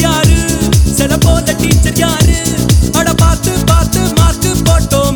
யாரு? சில போத டீச்சர் யாரு? அட பார்த்து பார்த்து மார்க் போட்டோம்.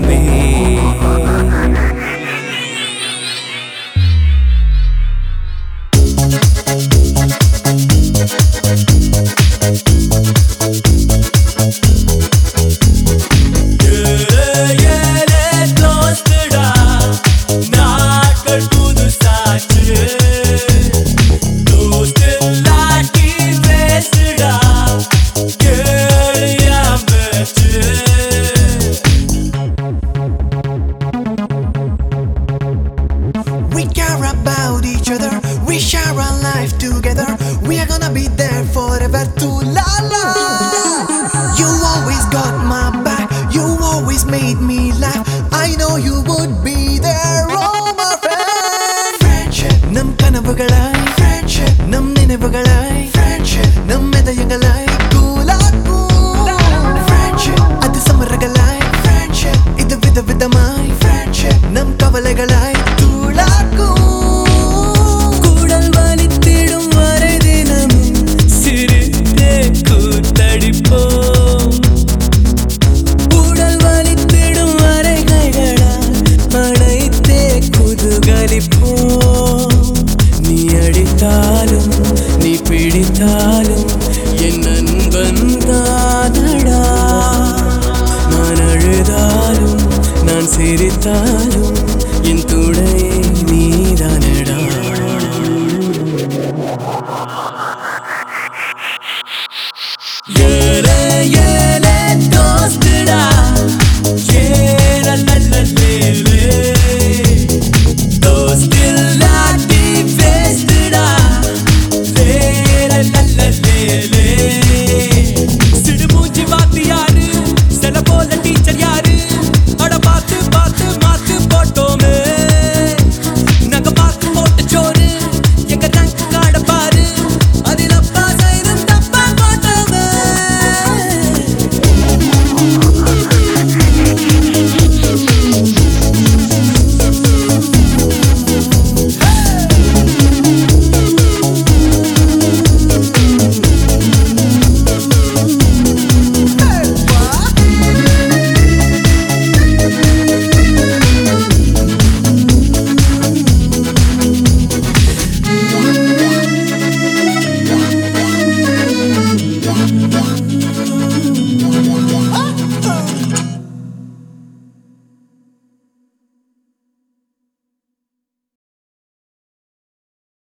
made me laugh. I know you would be there, oh my friend. Friendship, ನಮ್ ಕನವುಗಳ friendship, ನಮ್ ನೆನವುಗಳ சிரித்தாலும்